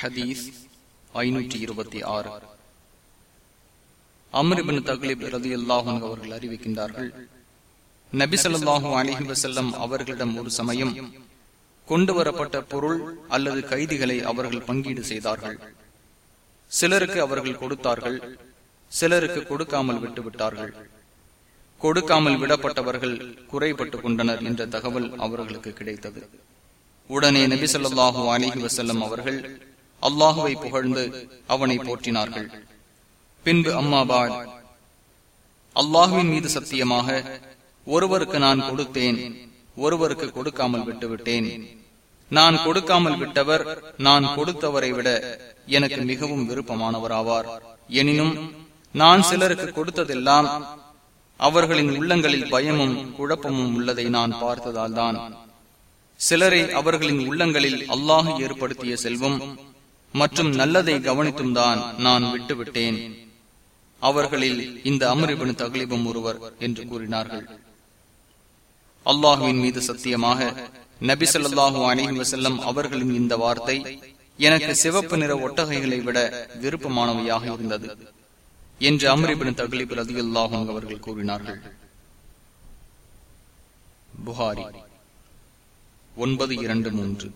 ஹதீஸ் ஐநூற்றி இருபத்தி ஆறு. அம்ரிபின் தக்லிப் ரதி அல்லாஹும் அவர்கள் அறிவிக்கின்றார்கள் நபிசல்லாஹூ அலிஹி வசல்லம் அவர்களிடம் ஒரு சமயம் கொண்டு வரப்பட்ட பொருள் அல்லது கைதிகளை அவர்கள் பங்கீடு செய்தார்கள். சிலருக்கு அவர்கள் கொடுத்தார்கள் சிலருக்கு கொடுக்காமல் விட்டுவிட்டார்கள் கொடுக்காமல் விடப்பட்டவர்கள் குறைபட்டுக் கொண்டனர் என்ற தகவல் அவர்களுக்கு கிடைத்தது. உடனே நபிசல்லாஹூ அலிஹி வசல்லம் அவர்கள் அல்லாஹுவை புகழ்ந்து அவனை போற்றினார்கள். பின்பு அம்மாபாட் அல்லாஹுவின் மீது சத்தியமாக ஒருவருக்கு நான் கொடுத்தேன் ஒருவருக்கு கொடுக்காமல் விட்டுவிட்டேன். நான் கொடுக்காமல் விட்டவர் நான் கொடுத்தவரை விட எனக்கு மிகவும் விருப்பமானவராவார். எனினும் நான் சிலருக்கு கொடுத்ததெல்லாம் அவர்களின் உள்ளங்களில் பயமும் குழப்பமும் உள்ளதை நான் பார்த்ததால் தான் சிலரை அவர்களின் உள்ளங்களில் அல்லாஹு ஏற்படுத்திய செல்வம் மற்றும் நல்லதை கவனித்தும் தான் நான் விட்டுவிட்டேன். அவர்களில் இந்த அமரிபன் தகலிபம் ஒருவர் என்று கூறினார்கள். அல்லாஹுவின் மீது சத்தியமாக நபி சொல்லாஹு அணிஹி வசல்லம் அவர்களின் இந்த வார்த்தை எனக்கு சிவப்பு நிற ஒட்டகைகளை விட விருப்பமானவையாக இருந்தது என்று அமரிபின் தகலிப் ரதியுல்லாஹும் அவர்கள் கூறினார்கள். புகாரி ஒன்பது இரண்டு மூன்று.